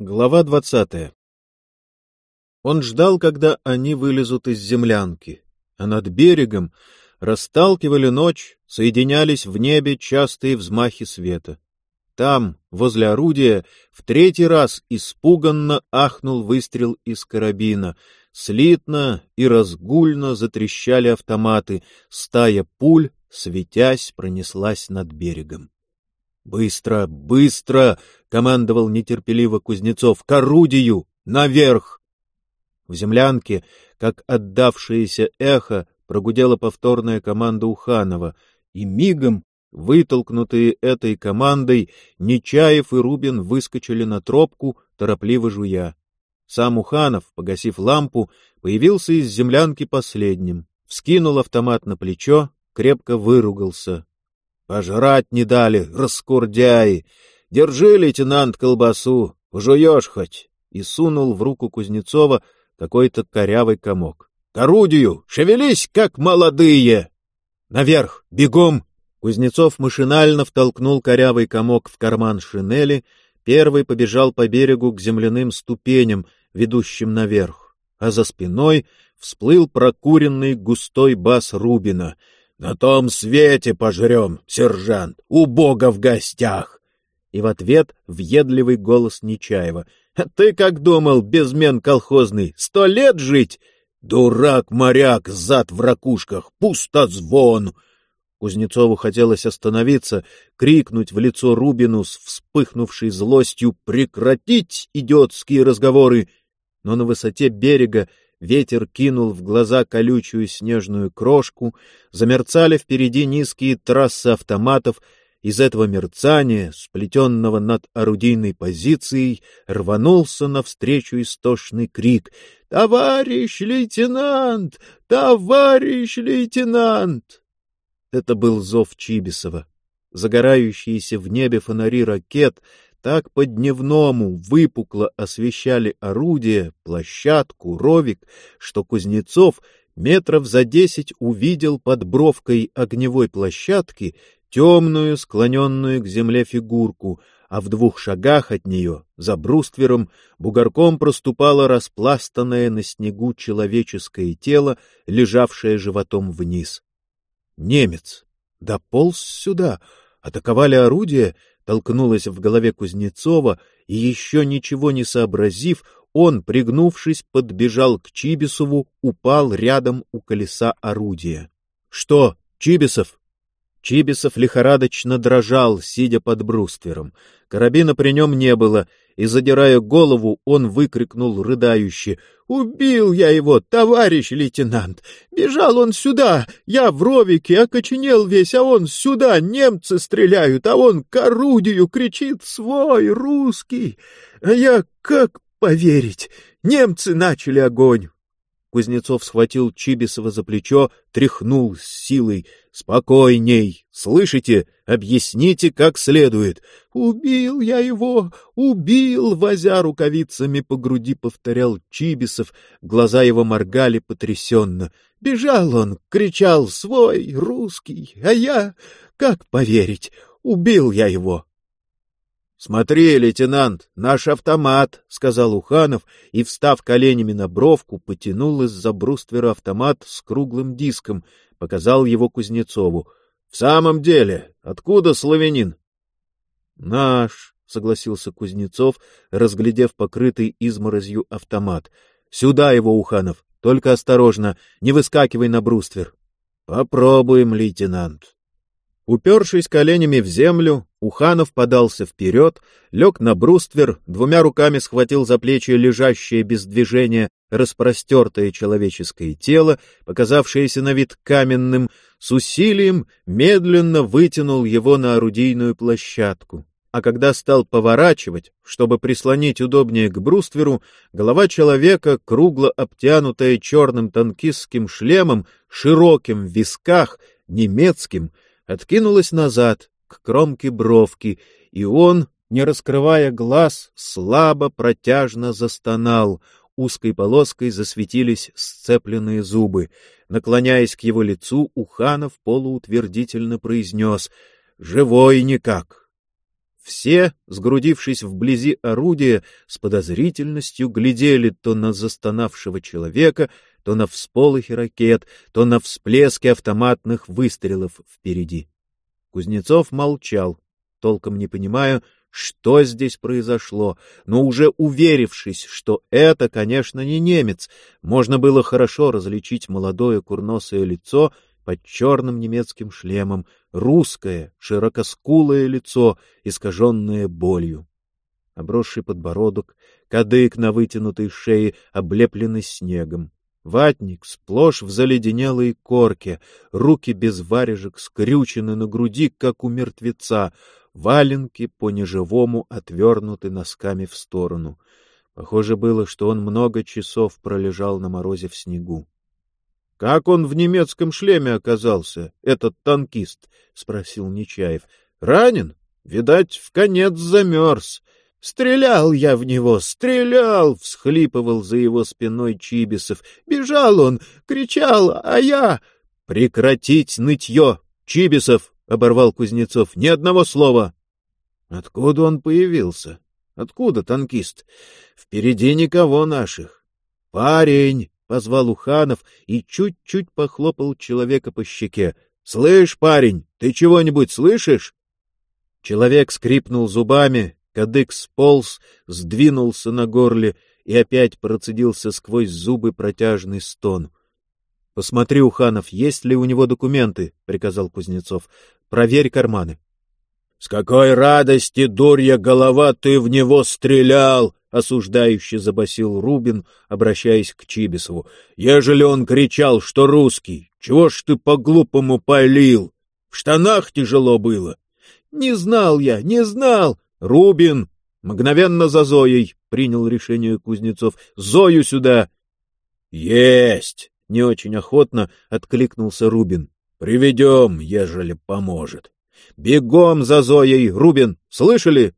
Глава двадцатая Он ждал, когда они вылезут из землянки, а над берегом расталкивали ночь, соединялись в небе частые взмахи света. Там, возле орудия, в третий раз испуганно ахнул выстрел из карабина. Слитно и разгульно затрещали автоматы, стая пуль, светясь, пронеслась над берегом. «Быстро, быстро!» — командовал нетерпеливо Кузнецов. «К орудию! Наверх!» В землянке, как отдавшееся эхо, прогудела повторная команда Уханова, и мигом, вытолкнутые этой командой, Нечаев и Рубин выскочили на тропку, торопливо жуя. Сам Уханов, погасив лампу, появился из землянки последним, вскинул автомат на плечо, крепко выругался. Пожрать не дали, раскурдяи. Держи, лейтенант, колбасу, пожуешь хоть. И сунул в руку Кузнецова какой-то корявый комок. — К орудию! Шевелись, как молодые! — Наверх! Бегом! Кузнецов машинально втолкнул корявый комок в карман шинели, первый побежал по берегу к земляным ступеням, ведущим наверх, а за спиной всплыл прокуренный густой бас Рубина — на том свете пожрем, сержант, у Бога в гостях. И в ответ въедливый голос Нечаева. — Ты как думал, безмен колхозный, сто лет жить? Дурак-моряк, зад в ракушках, пустозвон! Кузнецову хотелось остановиться, крикнуть в лицо Рубину с вспыхнувшей злостью «Прекратить идиотские разговоры!» Но на высоте берега Ветер кинул в глаза колючую снежную крошку, замерцали впереди низкие трассы автоматов, из этого мерцания, сплетенного над орудийной позицией, рванулся навстречу истошный крик «Товарищ лейтенант! Товарищ лейтенант!» Это был зов Чибисова. Загорающиеся в небе фонари ракет так по-дневному выпукло освещали орудие, площадку, ровик, что Кузнецов метров за десять увидел под бровкой огневой площадки темную, склоненную к земле фигурку, а в двух шагах от нее, за бруствером, бугорком проступало распластанное на снегу человеческое тело, лежавшее животом вниз. Немец! Дополз сюда! Атаковали орудие, толкнулось в голове Кузнецова, и еще ничего не сообразив, он, пригнувшись, подбежал к Чибисову, упал рядом у колеса орудия. — Что, Чибисов? Чибисов лихорадочно дрожал, сидя под бруствером. Карабина при нем не было, и, задирая голову, он выкрикнул рыдающе. — Убил я его, товарищ лейтенант! Бежал он сюда! Я в ровике окоченел весь, а он сюда! Немцы стреляют, а он к орудию кричит «Свой, русский!» А я как поверить? Немцы начали огонь! Кузнецов схватил Чибисова за плечо, тряхнул с силой. — Спокойней! Слышите? Объясните как следует. — Убил я его! Убил! — возя рукавицами по груди повторял Чибисов. Глаза его моргали потрясенно. Бежал он, кричал «Свой, русский!» А я... Как поверить? Убил я его! Смотри, лейтенант, наш автомат, сказал Уханов и, встав коленями на бровку, потянул из-за бруствера автомат с круглым диском, показал его Кузнецову. В самом деле, откуда славянин? Наш, согласился Кузнецов, разглядев покрытый изморозью автомат. Сюда его, Уханов, только осторожно, не выскакивай на бруствер. Попробуем, лейтенант. Упершись коленями в землю, Уханов подался вперед, лег на бруствер, двумя руками схватил за плечи лежащее без движения распростертое человеческое тело, показавшееся на вид каменным, с усилием медленно вытянул его на орудийную площадку. А когда стал поворачивать, чтобы прислонить удобнее к брустверу, голова человека, кругло обтянутая черным танкистским шлемом, широким в висках, немецким — откинулась назад к кромке бровки, и он, не раскрывая глаз, слабо протяжно застонал. Узкой полоской засветились сцепленные зубы. Наклоняясь к его лицу, Уханов полуутвердительно произнес «Живой никак». Все, сгрудившись вблизи орудия, с подозрительностью глядели то на застонавшего человека, то на всполохи ракет, то на всплески автоматных выстрелов впереди. Кузнецов молчал, толком не понимая, что здесь произошло, но уже уверившись, что это, конечно, не немец, можно было хорошо различить молодое курносое лицо под черным немецким шлемом, русское, широкоскулое лицо, искаженное болью. Обросший подбородок, кадык на вытянутой шее, облепленный снегом. Ватник сплошь в заледенелой корке, руки без варежек скрючены на груди, как у мертвеца, валенки по-неживому отвернуты носками в сторону. Похоже было, что он много часов пролежал на морозе в снегу. — Как он в немецком шлеме оказался, этот танкист? — спросил Нечаев. — Ранен? Видать, в конец замерз. — Стрелял я в него, стрелял! — всхлипывал за его спиной Чибисов. — Бежал он, кричал, а я... — Прекратить нытье, Чибисов! — оборвал Кузнецов. — Ни одного слова! — Откуда он появился? Откуда танкист? Впереди никого наших. — Парень! — позвал Уханов и чуть-чуть похлопал человека по щеке. — Слышь, парень, ты чего-нибудь слышишь? Человек скрипнул зубами, кадык сполз, сдвинулся на горле и опять процедился сквозь зубы протяжный стон. — Посмотри, Уханов, есть ли у него документы, — приказал Кузнецов. — Проверь карманы. — С какой радости, дурья голова, ты в него стрелял! осуждающе забасил Рубин, обращаясь к Чибисову. Ежели он кричал, что русский, чего ж ты по-глупому полил? В штанах тяжело было. Не знал я, не знал. Рубин, мгновенно за Зоей, принял решение Кузнецов. Зою сюда. Есть! Не очень охотно откликнулся Рубин. Приведем, ежели поможет. Бегом за Зоей, Рубин, слышали?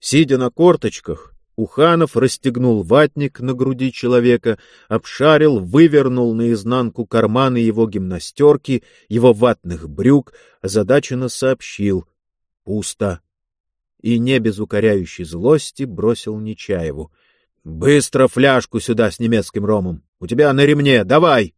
Сидя на корточках, Уханов расстегнул ватник на груди человека, обшарил, вывернул наизнанку карманы его гимнастерки, его ватных брюк, озадаченно сообщил — пусто. И не без укоряющей злости бросил Нечаеву. — Быстро фляжку сюда с немецким ромом! У тебя на ремне, давай!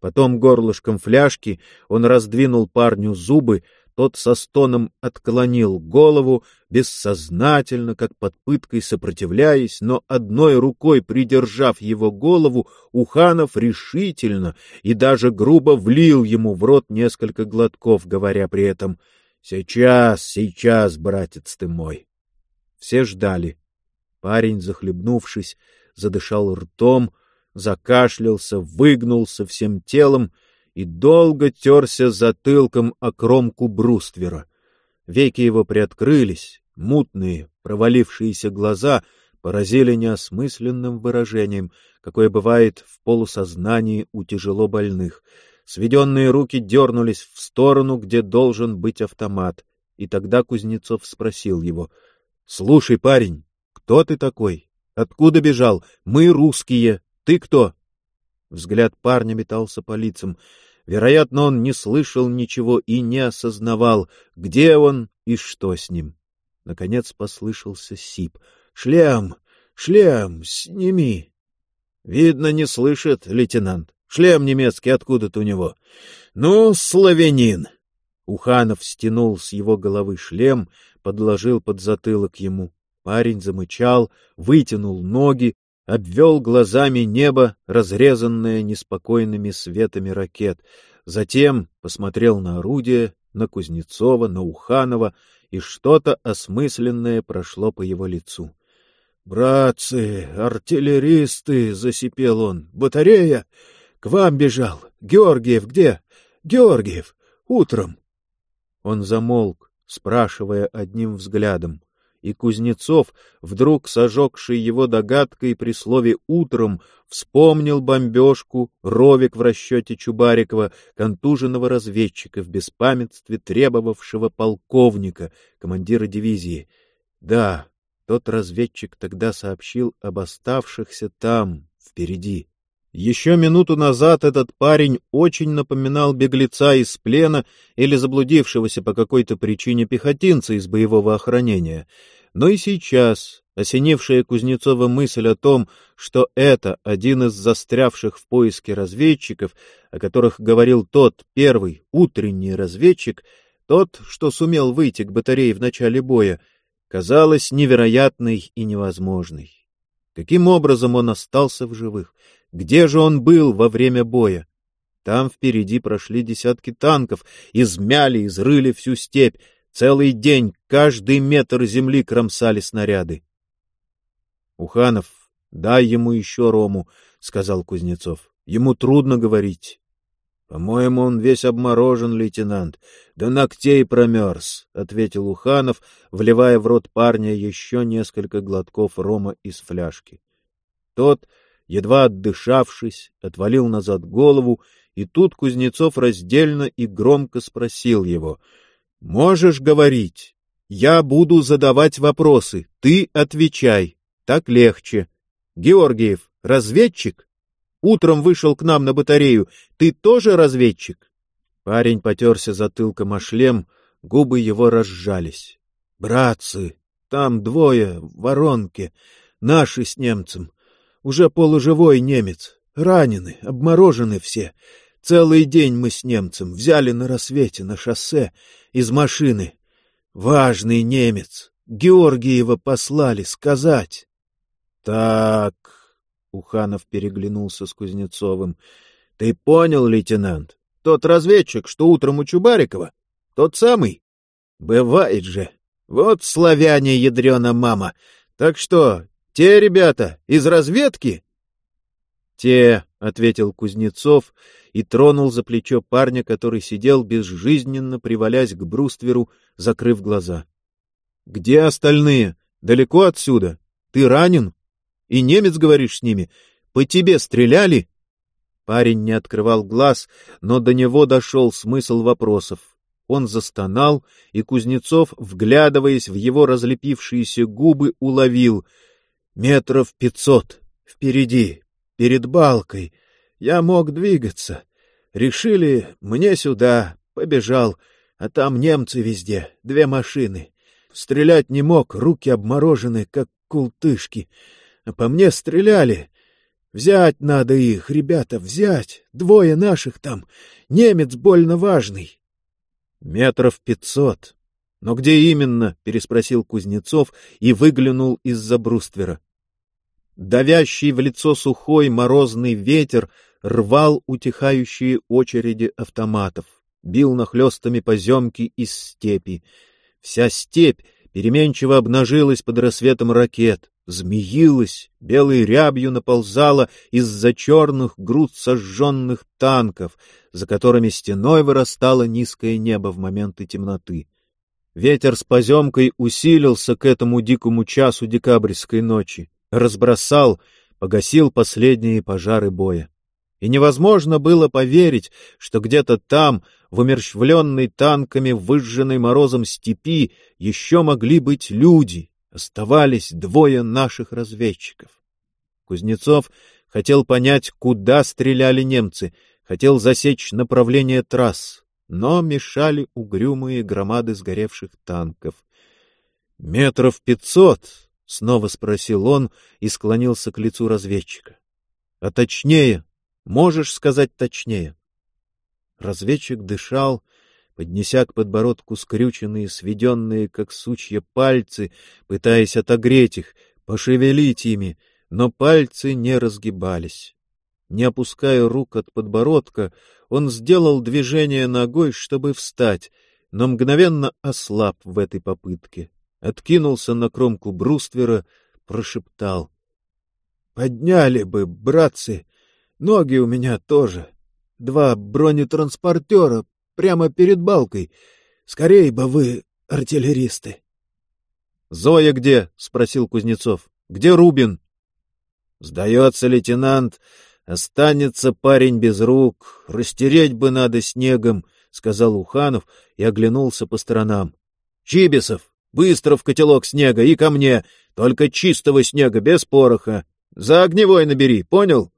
Потом горлышком фляжки он раздвинул парню зубы, тот со стоном отклонил голову, бессознательно, как под пыткой сопротивляясь, но одной рукой придержав его голову, Уханов решительно и даже грубо влил ему в рот несколько глотков, говоря при этом «Сейчас, сейчас, братец ты мой!» Все ждали. Парень, захлебнувшись, задышал ртом, закашлялся, выгнулся всем телом — и долго терся затылком о кромку бруствера. Веки его приоткрылись, мутные, провалившиеся глаза поразили неосмысленным выражением, какое бывает в полусознании у тяжело больных. Сведенные руки дернулись в сторону, где должен быть автомат, и тогда Кузнецов спросил его, — Слушай, парень, кто ты такой? Откуда бежал? Мы русские. Ты кто? Взгляд парня метался по лицам. Вероятно, он не слышал ничего и не осознавал, где он и что с ним. Наконец послышался сип. — Шлем! Шлем! Сними! — Видно, не слышит, лейтенант. Шлем немецкий откуда-то у него. — Ну, славянин! Уханов стянул с его головы шлем, подложил под затылок ему. Парень замычал, вытянул ноги, обвел глазами небо, разрезанное неспокойными светами ракет, затем посмотрел на орудие, на Кузнецова, на Уханова, и что-то осмысленное прошло по его лицу. — Братцы, артиллеристы! — засипел он. — Батарея! К вам бежал! Георгиев где? Георгиев! Утром! Он замолк, спрашивая одним взглядом и Кузнецов, вдруг сожегший его догадкой при слове «утром», вспомнил бомбежку, ровик в расчете Чубарикова, контуженного разведчика в беспамятстве требовавшего полковника, командира дивизии. Да, тот разведчик тогда сообщил об оставшихся там, впереди. Еще минуту назад этот парень очень напоминал беглеца из плена или заблудившегося по какой-то причине пехотинца из боевого охранения. Но и сейчас, осенившая Кузнецова мысль о том, что это один из застрявших в поиске разведчиков, о которых говорил тот первый утренний разведчик, тот, что сумел выйти к батарее в начале боя, казалась невероятной и невозможной. Каким образом он остался в живых? Где же он был во время боя? Там впереди прошли десятки танков, измяли, изрыли всю степь. Целый день, каждый метр земли кромсали снаряды. — Уханов, дай ему еще рому, — сказал Кузнецов. — Ему трудно говорить. — По-моему, он весь обморожен, лейтенант. До ногтей промерз, — ответил Уханов, вливая в рот парня еще несколько глотков рома из фляжки. Тот едва отдышавшись, отвалил назад голову, и тут Кузнецов раздельно и громко спросил его. — Можешь говорить? Я буду задавать вопросы, ты отвечай. Так легче. Георгиев, разведчик? Утром вышел к нам на батарею. Ты тоже разведчик? Парень потерся затылком о шлем, губы его разжались. — Братцы, там двое в воронке, наши с немцем. Уже полуживой немец. Ранены, обморожены все. Целый день мы с немцем взяли на рассвете на шоссе из машины. Важный немец. Георгиева послали сказать. — Так, — Уханов переглянулся с Кузнецовым, — ты понял, лейтенант? Тот разведчик, что утром у Чубарикова? Тот самый? Бывает же. Вот славяне, ядрена мама. Так что, те ребята из разведки? Те, ответил Кузнецов и тронул за плечо парня, который сидел безжизненно привалясь к брустверу, закрыв глаза. Где остальные? Далеко отсюда? Ты ранен? И немец говоришь с ними? По тебе стреляли? Парень не открывал глаз, но до него дошел смысл вопросов. Он застонал, и Кузнецов, вглядываясь в его разлепившиеся губы, уловил — Метров пятьсот. Впереди, перед балкой. Я мог двигаться. Решили, мне сюда. Побежал. А там немцы везде. Две машины. Стрелять не мог, руки обморожены, как култышки. А по мне стреляли. Взять надо их, ребята, взять. Двое наших там. Немец больно важный. Метров пятьсот. Но где именно? — переспросил Кузнецов и выглянул из-за бруствера. Давящий в лицо сухой морозный ветер рвал утихающие очереди автоматов, бил нахлестами поземки из степи. Вся степь переменчиво обнажилась под рассветом ракет, змеилась, белой рябью наползала из-за черных груд сожженных танков, за которыми стеной вырастало низкое небо в моменты темноты. Ветер с поземкой усилился к этому дикому часу декабрьской ночи разбросал, погасил последние пожары боя. И невозможно было поверить, что где-то там, в умерщвленной танками, выжженной морозом степи, еще могли быть люди, оставались двое наших разведчиков. Кузнецов хотел понять, куда стреляли немцы, хотел засечь направление трасс, но мешали угрюмые громады сгоревших танков. Метров пятьсот, — снова спросил он и склонился к лицу разведчика. — А точнее? Можешь сказать точнее? Разведчик дышал, поднеся к подбородку скрюченные, сведенные, как сучья, пальцы, пытаясь отогреть их, пошевелить ими, но пальцы не разгибались. Не опуская рук от подбородка, он сделал движение ногой, чтобы встать, но мгновенно ослаб в этой попытке откинулся на кромку бруствера, прошептал. — Подняли бы, братцы, ноги у меня тоже. Два бронетранспортера прямо перед балкой. Скорей бы вы, артиллеристы. — Зоя где? — спросил Кузнецов. — Где Рубин? — Сдается, лейтенант, останется парень без рук, растереть бы надо снегом, — сказал Уханов и оглянулся по сторонам. — Чибисов, Быстро в котелок снега и ко мне, только чистого снега, без пороха. За огневой набери, понял?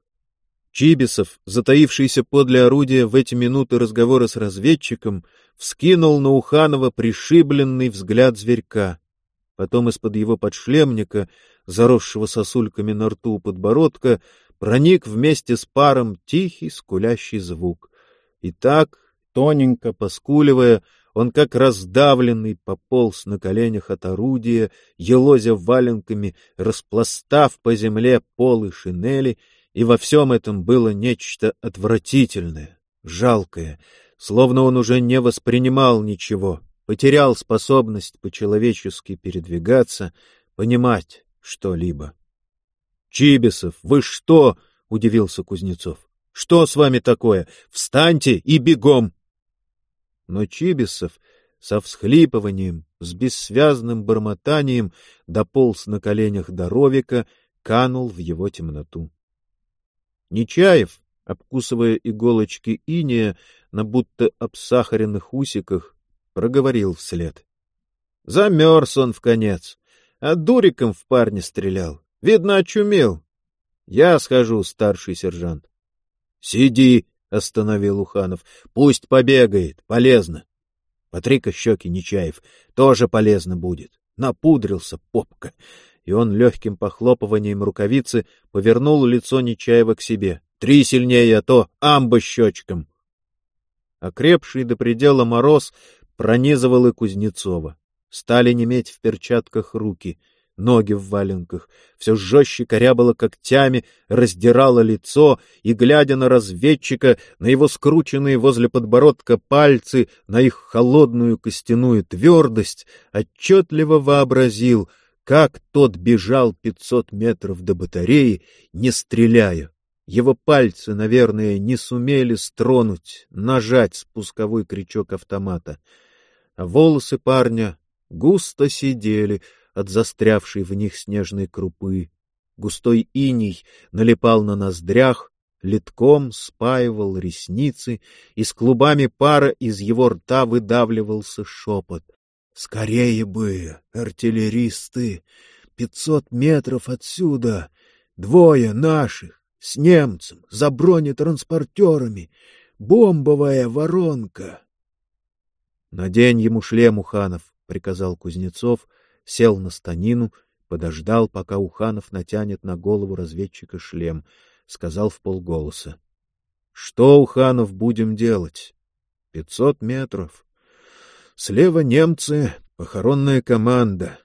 Чибисов, затаившийся подле орудия в эти минуты разговора с разведчиком, вскинул на Уханова пришибленный взгляд зверька. Потом из-под его подшлемника, заросшего сосульками на рту подбородка, проник вместе с паром тихий скулящий звук. И так, тоненько поскуливая, он как раздавленный пополз на коленях от орудия, елозя валенками, распластав по земле полы шинели, и во всем этом было нечто отвратительное, жалкое, словно он уже не воспринимал ничего, потерял способность по-человечески передвигаться, понимать что-либо. — Чибисов, вы что? — удивился Кузнецов. — Что с вами такое? Встаньте и бегом! Но Чибисов со всхлипыванием, с бессвязным бормотанием дополз на коленях до Ровика, канул в его темноту. Нечаев, обкусывая иголочки иния на будто обсахаренных усиках, проговорил вслед. Замерз он в конец, а дуриком в парня стрелял. Видно, очумел. Я схожу, старший сержант. — Сиди, — остановил Уханов. — Пусть побегает, полезно. Потри-ка щеки, Нечаев, тоже полезно будет. Напудрился попка и он легким похлопыванием рукавицы повернул лицо Нечаева к себе. «Три сильнее, а то амба щечком!» Окрепший до предела мороз пронизывал и Кузнецова. Стали неметь в перчатках руки, ноги в валенках, все жестче корябало когтями, раздирало лицо, и, глядя на разведчика, на его скрученные возле подбородка пальцы, на их холодную костяную твердость, отчетливо вообразил — как тот бежал пятьсот метров до батареи, не стреляя. Его пальцы, наверное, не сумели стронуть, нажать спусковой крючок автомата. А волосы парня густо сидели от застрявшей в них снежной крупы. Густой иней налипал на ноздрях, литком спаивал ресницы, и с клубами пара из его рта выдавливался шепот. Скорее бы, артиллеристы! Пятьсот метров отсюда! Двое наших! С немцем, за бронетранспортерами! Бомбовая воронка! — Надень ему шлем, Уханов, — приказал Кузнецов, сел на станину, подождал, пока Уханов натянет на голову разведчика шлем, сказал в полголоса. — Что, Уханов, будем делать? — Пятьсот метров. Слева немцы, похоронная команда.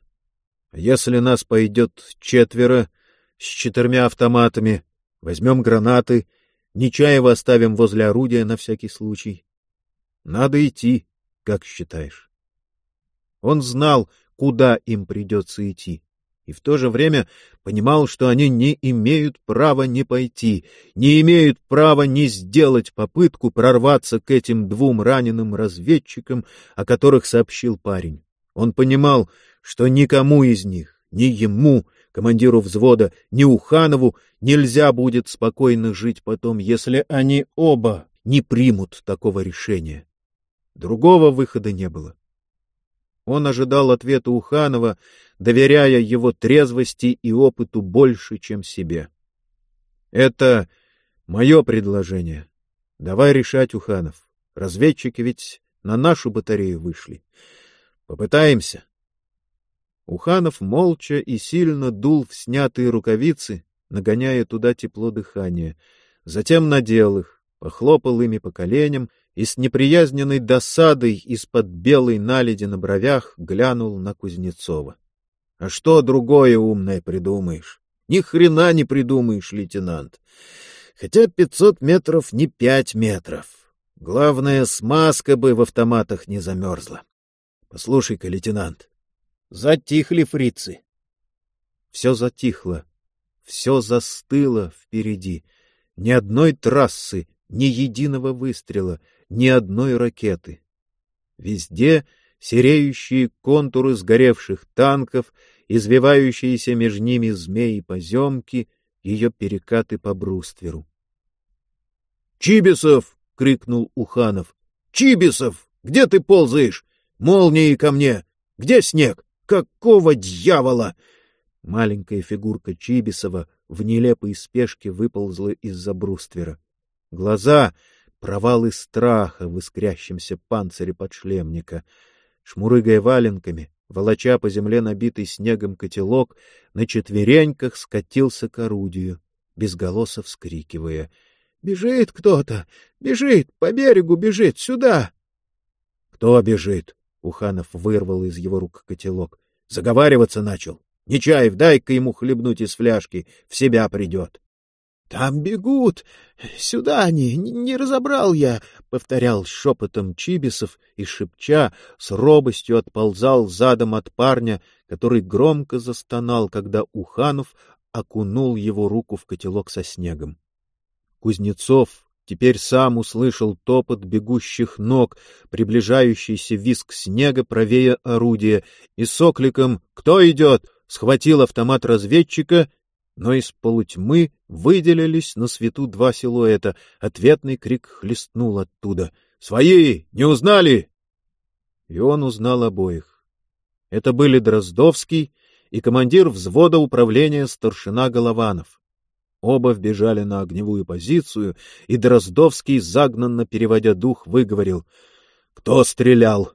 Если нас пойдет четверо с четырьмя автоматами, возьмем гранаты, Нечаева оставим возле орудия на всякий случай. Надо идти, как считаешь. Он знал, куда им придется идти и в то же время понимал, что они не имеют права не пойти, не имеют права не сделать попытку прорваться к этим двум раненым разведчикам, о которых сообщил парень. Он понимал, что никому из них, ни ему, командиру взвода, ни Уханову нельзя будет спокойно жить потом, если они оба не примут такого решения. Другого выхода не было. Он ожидал ответа Уханова, доверяя его трезвости и опыту больше, чем себе. — Это мое предложение. Давай решать, Уханов. Разведчики ведь на нашу батарею вышли. Попытаемся. Уханов молча и сильно дул в снятые рукавицы, нагоняя туда тепло дыхания. Затем надел их, похлопал ими по коленям и с неприязненной досадой из-под белой наледи на бровях глянул на Кузнецова. — А что другое умное придумаешь? Ни хрена не придумаешь, лейтенант. Хотя пятьсот метров не пять метров. Главное, смазка бы в автоматах не замерзла. Послушай-ка, лейтенант, затихли фрицы. Все затихло, все застыло впереди. Ни одной трассы, ни единого выстрела — ни одной ракеты. Везде сереющие контуры сгоревших танков, извивающиеся между ними змеи-поземки, ее перекаты по брустверу. — Чибисов! — крикнул Уханов. — Чибисов! Где ты ползаешь? Молнии ко мне! Где снег? Какого дьявола? Маленькая фигурка Чибисова в нелепой спешке выползла из-за бруствера. Глаза — провалы страха в искрящемся панцире подшлемника. Шмурыгая валенками, волоча по земле набитый снегом котелок, на четвереньках скатился к орудию, безголосо вскрикивая. — Бежит кто-то! Бежит! По берегу бежит! Сюда! — Кто бежит? — Уханов вырвал из его рук котелок. Заговариваться начал. Нечаев, дай-ка ему хлебнуть из фляжки, в себя придет. — Там бегут! Сюда они! Не разобрал я! — повторял шепотом Чибисов и, шепча, с робостью отползал задом от парня, который громко застонал, когда Уханов окунул его руку в котелок со снегом. Кузнецов теперь сам услышал топот бегущих ног, приближающийся виск снега правее орудия, и с окликом «Кто идет?» схватил автомат разведчика, но из полутьмы выделились на свету два силуэта. Ответный крик хлестнул оттуда. «Свои! Не узнали?» И он узнал обоих. Это были Дроздовский и командир взвода управления старшина Голованов. Оба вбежали на огневую позицию, и Дроздовский, загнанно переводя дух, выговорил «Кто стрелял?»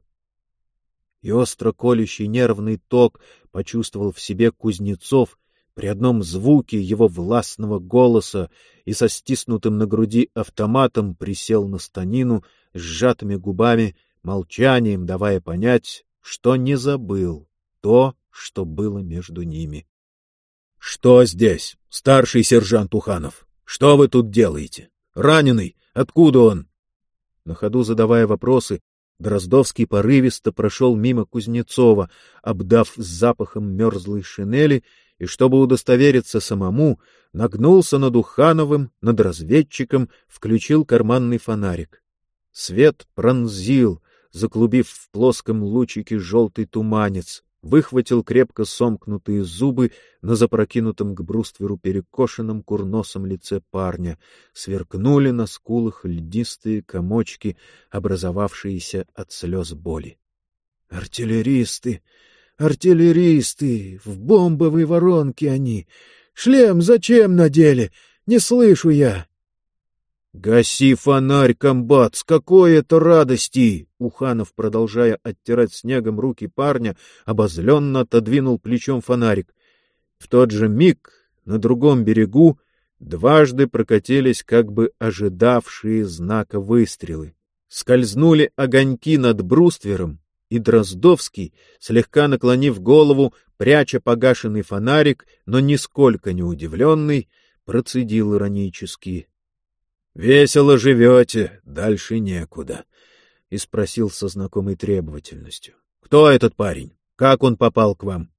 И остро колющий нервный ток почувствовал в себе Кузнецов при одном звуке его властного голоса и со стиснутым на груди автоматом присел на станину с сжатыми губами, молчанием давая понять, что не забыл то, что было между ними. — Что здесь, старший сержант Уханов? Что вы тут делаете? Раненый? Откуда он? На ходу задавая вопросы, Дроздовский порывисто прошел мимо Кузнецова, обдав запахом мерзлой шинели, и, чтобы удостовериться самому, нагнулся над Ухановым, над разведчиком, включил карманный фонарик. Свет пронзил, заклубив в плоском лучике желтый туманец, выхватил крепко сомкнутые зубы на запрокинутом к брустверу перекошенном курносом лице парня, сверкнули на скулах льдистые комочки, образовавшиеся от слез боли. — Артиллеристы! Артиллеристы! В бомбовой воронке они! Шлем зачем надели? Не слышу я! — Гаси фонарь, комбат, с какой это радости! Уханов, продолжая оттирать снегом руки парня, обозленно отодвинул плечом фонарик. В тот же миг на другом берегу дважды прокатились как бы ожидавшие знака выстрелы. Скользнули огоньки над бруствером, и Дроздовский, слегка наклонив голову, пряча погашенный фонарик, но нисколько не удивленный, процедил иронически. — Весело живете, дальше некуда, — и спросил со знакомой требовательностью. — Кто этот парень? Как он попал к вам?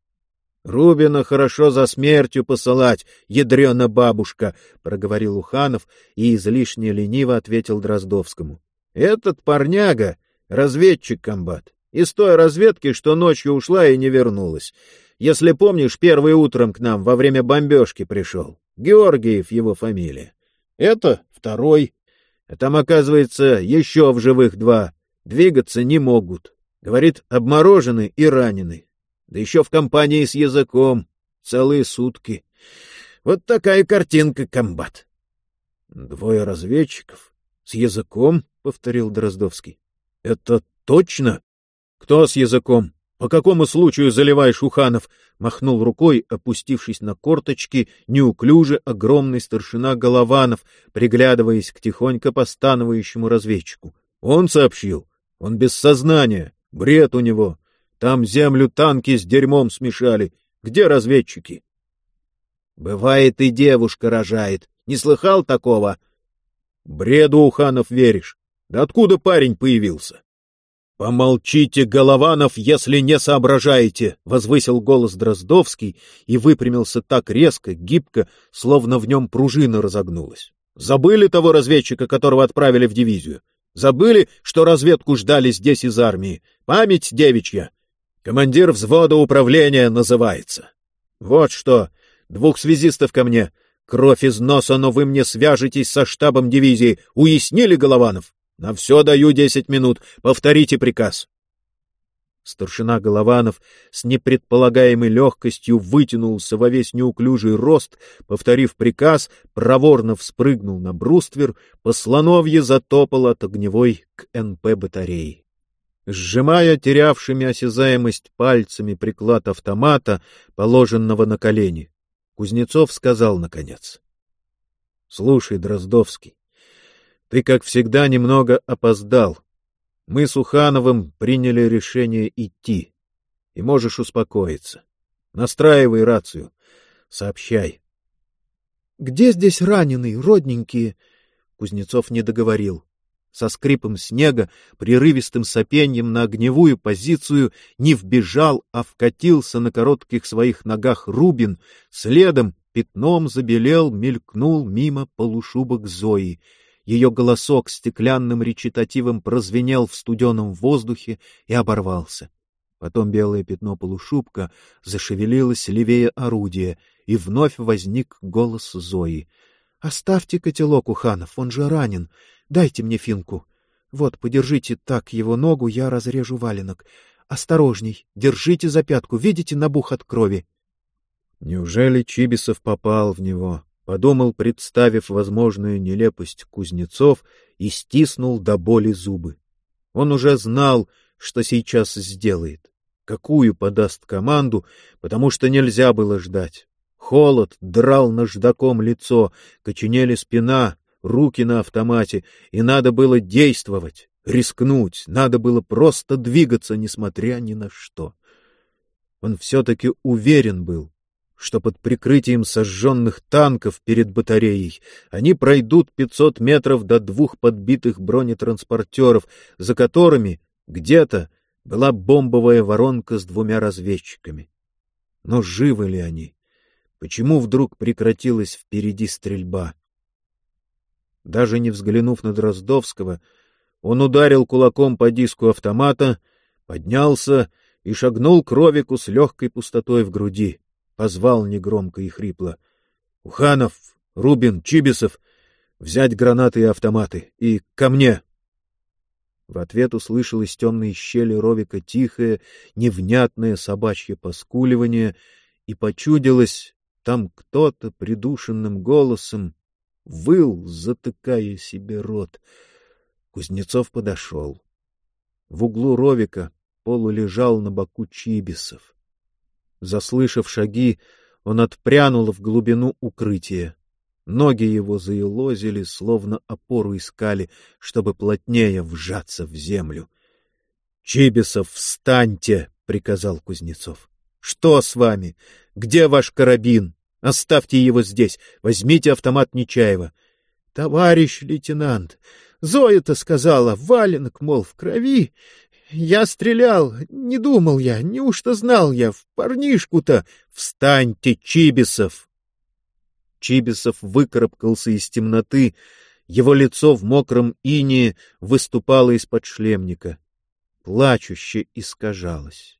— Рубина хорошо за смертью посылать, ядрена бабушка, — проговорил Уханов и излишне лениво ответил Дроздовскому. — Этот парняга — разведчик-комбат. Из той разведки, что ночью ушла и не вернулась. Если помнишь, первый утром к нам во время бомбежки пришел. Георгиев его фамилия. Это второй. А там, оказывается, еще в живых два. Двигаться не могут. Говорит, обморожены и ранены. Да еще в компании с языком. Целые сутки. Вот такая картинка, комбат. Двое разведчиков. С языком, — повторил Дроздовский. — Это точно? Кто с языком? По какому случаю заливаешь Уханов? Махнул рукой, опустившись на корточки, неуклюже огромный старшина Голованов, приглядываясь к тихонько постановающему разведчику. Он сообщил. Он без сознания. Бред у него. Там землю танки с дерьмом смешали. Где разведчики? Бывает и девушка рожает. Не слыхал такого? Бреду Уханов веришь. Да откуда парень появился? — Помолчите, Голованов, если не соображаете! — возвысил голос Дроздовский и выпрямился так резко, гибко, словно в нем пружина разогнулась. — Забыли того разведчика, которого отправили в дивизию? Забыли, что разведку ждали здесь из армии? Память девичья! Командир взвода управления называется. Вот что! Двух связистов ко мне! Кровь из носа, но вы мне свяжетесь со штабом дивизии. Уяснили, Голованов? На все даю десять минут. Повторите приказ. Старшина Голованов с непредполагаемой легкостью вытянулся во весь неуклюжий рост, повторив приказ, проворно вспрыгнул на бруствер, по слоновье затопал от огневой к НП батареи. Сжимая терявшими осязаемость пальцами приклад автомата, положенного на колени, Кузнецов сказал наконец. — Слушай, Дроздовский, ты, как всегда, немного опоздал. Мы с Ухановым приняли решение идти. И можешь успокоиться. Настраивай рацию. Сообщай. — Где здесь раненый, родненькие? Кузнецов не договорил. Со скрипом снега, прерывистым сопеньем на огневую позицию не вбежал, а вкатился на коротких своих ногах Рубин, следом пятном забелел, мелькнул мимо полушубок Зои — ее голосок стеклянным речитативом прозвенел в студеном воздухе и оборвался. Потом белое пятно полушубка зашевелилось левее орудия, и вновь возник голос Зои. — Оставьте котелок, Уханов, он же ранен. Дайте мне финку. Вот, подержите так его ногу, я разрежу валенок. Осторожней, держите за пятку, видите набух от крови. Неужели Чибисов попал в него? Подумал, представив возможную нелепость кузнецов, и стиснул до боли зубы. Он уже знал, что сейчас сделает, какую подаст команду, потому что нельзя было ждать. Холод драл наждаком лицо, коченели спина, руки на автомате, и надо было действовать, рискнуть, надо было просто двигаться, несмотря ни на что. Он все-таки уверен был, что под прикрытием сожженных танков перед батареей они пройдут 500 метров до двух подбитых бронетранспортеров, за которыми где-то была бомбовая воронка с двумя разведчиками. Но живы ли они? Почему вдруг прекратилась впереди стрельба? Даже не взглянув на Дроздовского, он ударил кулаком по диску автомата, поднялся и шагнул к Ровику с легкой пустотой в груди позвал негромко и хрипло. — Уханов, Рубин, Чибисов, взять гранаты и автоматы. И ко мне! В ответ услышал из темной щели Ровика тихое, невнятное собачье поскуливание, и почудилось, там кто-то придушенным голосом выл, затыкая себе рот. Кузнецов подошел. В углу Ровика полулежал на боку Чибисов. Заслышав шаги, он отпрянул в глубину укрытия. Ноги его заелозили, словно опору искали, чтобы плотнее вжаться в землю. — Чибисов, встаньте! — приказал Кузнецов. — Что с вами? Где ваш карабин? Оставьте его здесь. Возьмите автомат Нечаева. — Товарищ лейтенант, Зоя-то сказала, валенок, мол, в крови. Я стрелял, не думал я, неужто знал я, в парнишку-то. Встаньте, Чибисов! Чибисов выкарабкался из темноты, его лицо в мокром ине выступало из-под шлемника. Плачуще искажалось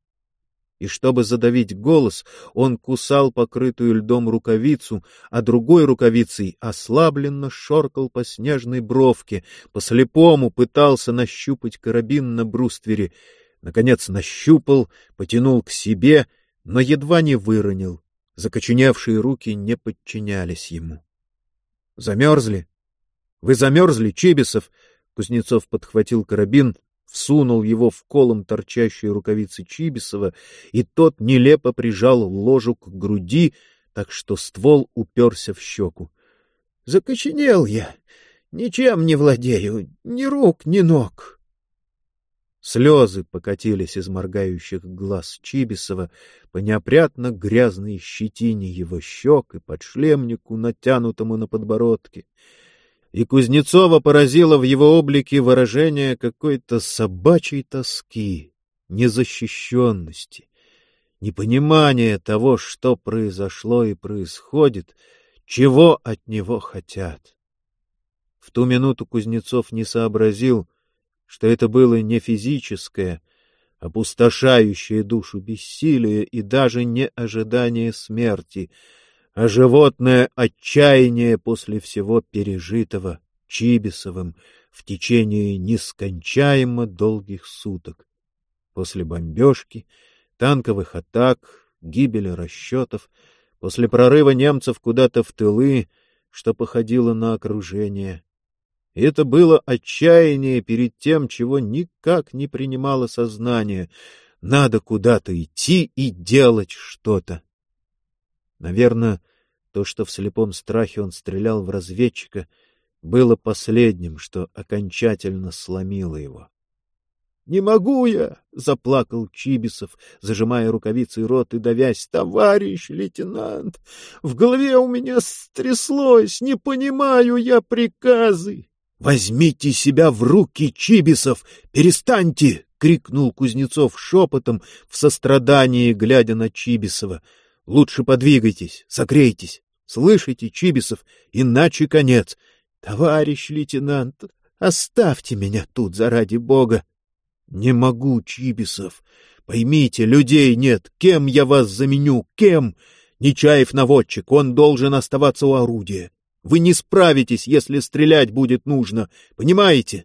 и чтобы задавить голос, он кусал покрытую льдом рукавицу, а другой рукавицей ослабленно шоркал по снежной бровке, по-слепому пытался нащупать карабин на бруствере. Наконец нащупал, потянул к себе, но едва не выронил. Закоченевшие руки не подчинялись ему. — Замерзли? — Вы замерзли, Чибисов? Кузнецов подхватил карабин, всунул его в колом торчащие рукавицы Чибисова, и тот нелепо прижал ложу к груди, так что ствол уперся в щеку. — Закоченел я, ничем не владею, ни рук, ни ног. Слезы покатились из моргающих глаз Чибисова по неопрятно грязной щетине его щек и под шлемнику, натянутому на подбородке и Кузнецова поразило в его облике выражение какой-то собачьей тоски, незащищенности, непонимания того, что произошло и происходит, чего от него хотят. В ту минуту Кузнецов не сообразил, что это было не физическое, опустошающее душу бессилие и даже не ожидание смерти — а животное отчаяние после всего пережитого Чибисовым в течение нескончаемо долгих суток. После бомбежки, танковых атак, гибели расчетов, после прорыва немцев куда-то в тылы, что походило на окружение. Это было отчаяние перед тем, чего никак не принимало сознание. Надо куда-то идти и делать что-то. Наверное, то, что в слепом страхе он стрелял в разведчика, было последним, что окончательно сломило его. — Не могу я! — заплакал Чибисов, зажимая рукавицей рот и давясь. — Товарищ лейтенант, в голове у меня стряслось, не понимаю я приказы. — Возьмите себя в руки, Чибисов! Перестаньте! — крикнул Кузнецов шепотом в сострадании, глядя на Чибисова. — Лучше подвигайтесь, согрейтесь. Слышите, Чибисов, иначе конец. Товарищ лейтенант, оставьте меня тут, заради бога. Не могу, Чибисов. Поймите, людей нет. Кем я вас заменю? Кем? Нечаев наводчик, он должен оставаться у орудия. Вы не справитесь, если стрелять будет нужно. Понимаете?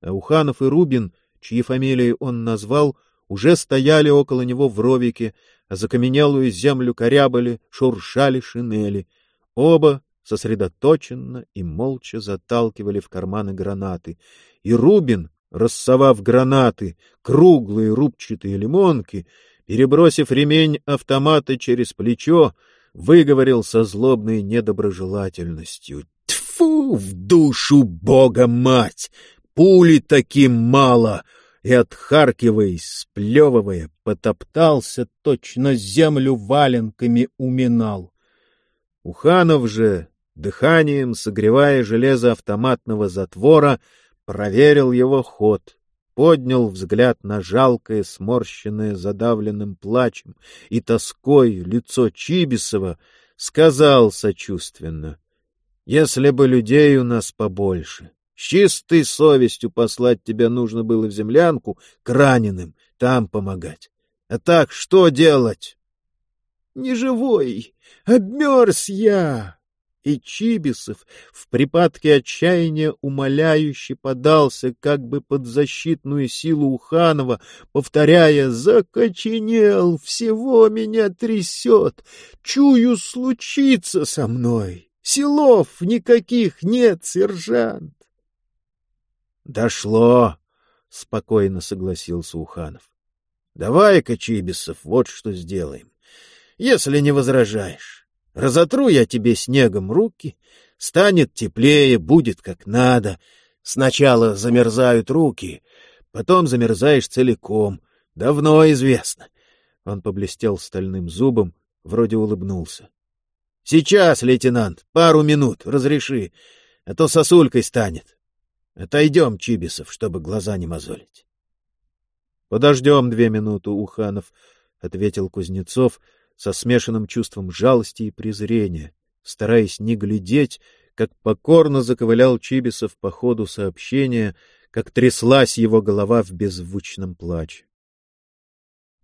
Ауханов и Рубин, чьи фамилии он назвал, уже стояли около него в ровике, а закаменелую землю корябали, шуршали шинели. Оба сосредоточенно и молча заталкивали в карманы гранаты. И Рубин, рассовав гранаты, круглые рубчатые лимонки, перебросив ремень автомата через плечо, выговорил со злобной недоброжелательностью. — Тьфу, в душу бога мать! Пули таким мало! И, отхаркиваясь, сплевывая, потоптался, точно землю валенками уминал. Уханов же, дыханием согревая железо автоматного затвора, проверил его ход, поднял взгляд на жалкое, сморщенное задавленным плачем и тоской лицо Чибисова, сказал сочувственно, «Если бы людей у нас побольше, с чистой совестью послать тебя нужно было в землянку к раненым, там помогать. А так что делать?» «Не живой, обмерз я!» и Чибисов в припадке отчаяния умоляюще подался как бы под защитную силу Уханова, повторяя «Закоченел, всего меня трясет, чую случиться со мной, силов никаких нет, сержант». «Дошло», — спокойно согласился Уханов. «Давай-ка, Чибисов, вот что сделаем, если не возражаешь». Разотру я тебе снегом руки, станет теплее, будет как надо. Сначала замерзают руки, потом замерзаешь целиком. Давно известно. Он поблестел стальным зубом, вроде улыбнулся. — Сейчас, лейтенант, пару минут, разреши, а то сосулькой станет. Отойдем, Чибисов, чтобы глаза не мозолить. — Подождем две минуты, Уханов, — ответил Кузнецов, — со смешанным чувством жалости и презрения, стараясь не глядеть, как покорно заковылял Чибисов по ходу сообщения, как тряслась его голова в беззвучном плаче.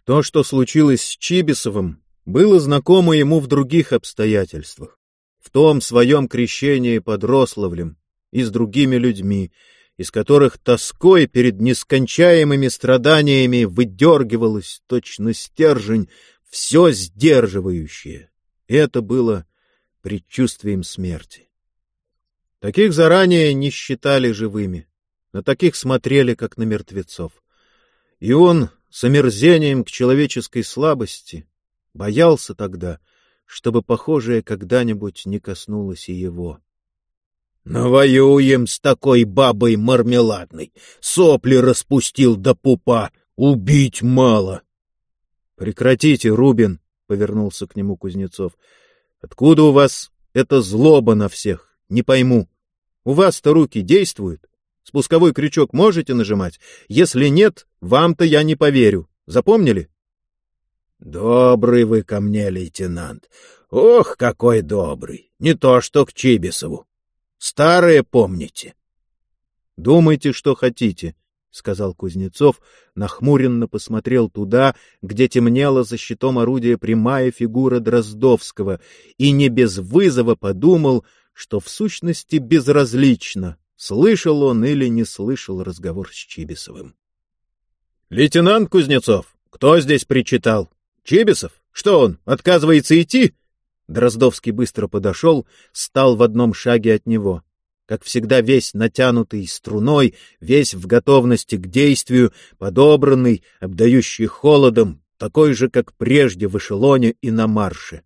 То, что случилось с Чибисовым, было знакомо ему в других обстоятельствах, в том своем крещении под Рославлем и с другими людьми, из которых тоской перед нескончаемыми страданиями выдергивалась точно стержень все сдерживающее. Это было предчувствием смерти. Таких заранее не считали живыми, на таких смотрели, как на мертвецов. И он с омерзением к человеческой слабости боялся тогда, чтобы похожее когда-нибудь не коснулось и его. «Навоюем с такой бабой мармеладной! Сопли распустил до пупа! Убить мало!» Прекратите, Рубин, повернулся к нему Кузнецов. Откуда у вас эта злоба на всех? Не пойму. У вас-то руки действуют? Спусковой крючок можете нажимать? Если нет, вам-то я не поверю. Запомнили? Добрый вы ко мне, лейтенант. Ох, какой добрый. Не то что к Чибисову. Старое помните. Думайте, что хотите, — сказал Кузнецов, нахмуренно посмотрел туда, где темнела за щитом орудия прямая фигура Дроздовского, и не без вызова подумал, что в сущности безразлично, слышал он или не слышал разговор с Чибисовым. — Лейтенант Кузнецов, кто здесь причитал? Чибисов? Что он, отказывается идти? Дроздовский быстро подошел, стал в одном шаге от него. Как всегда, весь натянутый струной, весь в готовности к действию, подобранный, обдающий холодом, такой же, как прежде в эшелоне и на марше.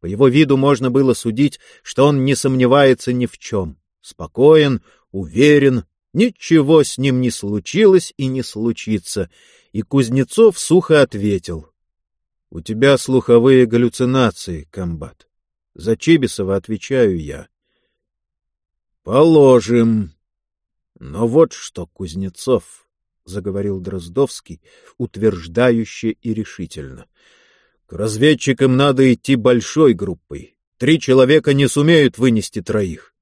По его виду можно было судить, что он не сомневается ни в чем. Спокоен, уверен, ничего с ним не случилось и не случится. И Кузнецов сухо ответил. — У тебя слуховые галлюцинации, комбат. За Чибисова отвечаю я. — Положим. Но вот что, Кузнецов, — заговорил Дроздовский, утверждающе и решительно. К разведчикам надо идти большой группой. Три человека не сумеют вынести троих.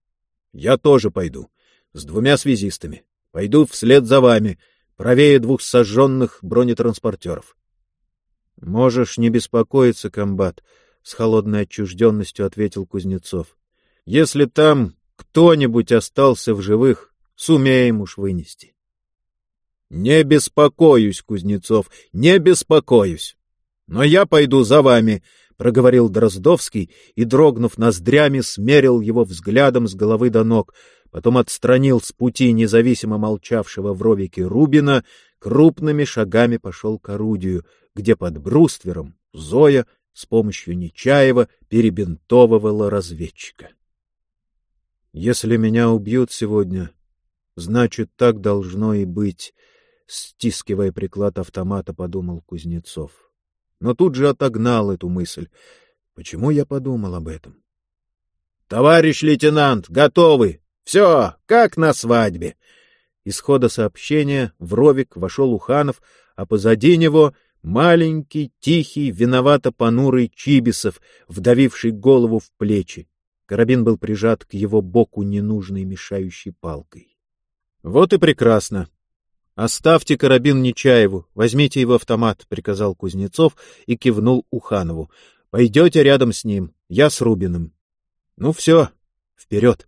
Я тоже пойду. С двумя связистами. Пойду вслед за вами, правее двух сожженных бронетранспортеров. — Можешь не беспокоиться, комбат, — с холодной отчужденностью ответил Кузнецов. — Если там кто-нибудь остался в живых, сумеем уж вынести. — Не беспокоюсь, Кузнецов, не беспокоюсь. Но я пойду за вами, — проговорил Дроздовский и, дрогнув ноздрями, смерил его взглядом с головы до ног, потом отстранил с пути независимо молчавшего в ровике Рубина, крупными шагами пошел к орудию, где под бруствером Зоя с помощью Нечаева перебинтовывала разведчика. — Если меня убьют сегодня, значит, так должно и быть, — стискивая приклад автомата, подумал Кузнецов. — но тут же отогнал эту мысль. Почему я подумал об этом? — Товарищ лейтенант, готовы! Все, как на свадьбе! Из хода сообщения в ровик вошел Уханов, а позади него маленький, тихий, виновато понурый Чибисов, вдавивший голову в плечи. Карабин был прижат к его боку ненужной мешающей палкой. — Вот и прекрасно. «Оставьте карабин Нечаеву, возьмите его автомат», — приказал Кузнецов и кивнул Уханову. «Пойдете рядом с ним, я с Рубиным». «Ну все, вперед!»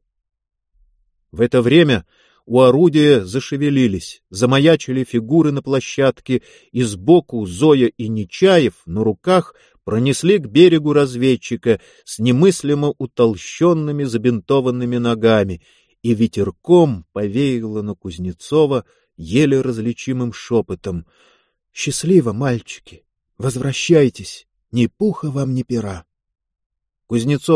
В это время у орудия зашевелились, замаячили фигуры на площадке, и сбоку Зоя и Нечаев на руках пронесли к берегу разведчика с немыслимо утолщенными забинтованными ногами, и ветерком повеяло на Кузнецова — еле различимым шепотом. — Счастливо, мальчики! Возвращайтесь! Ни пуха вам, ни пера! Кузнецов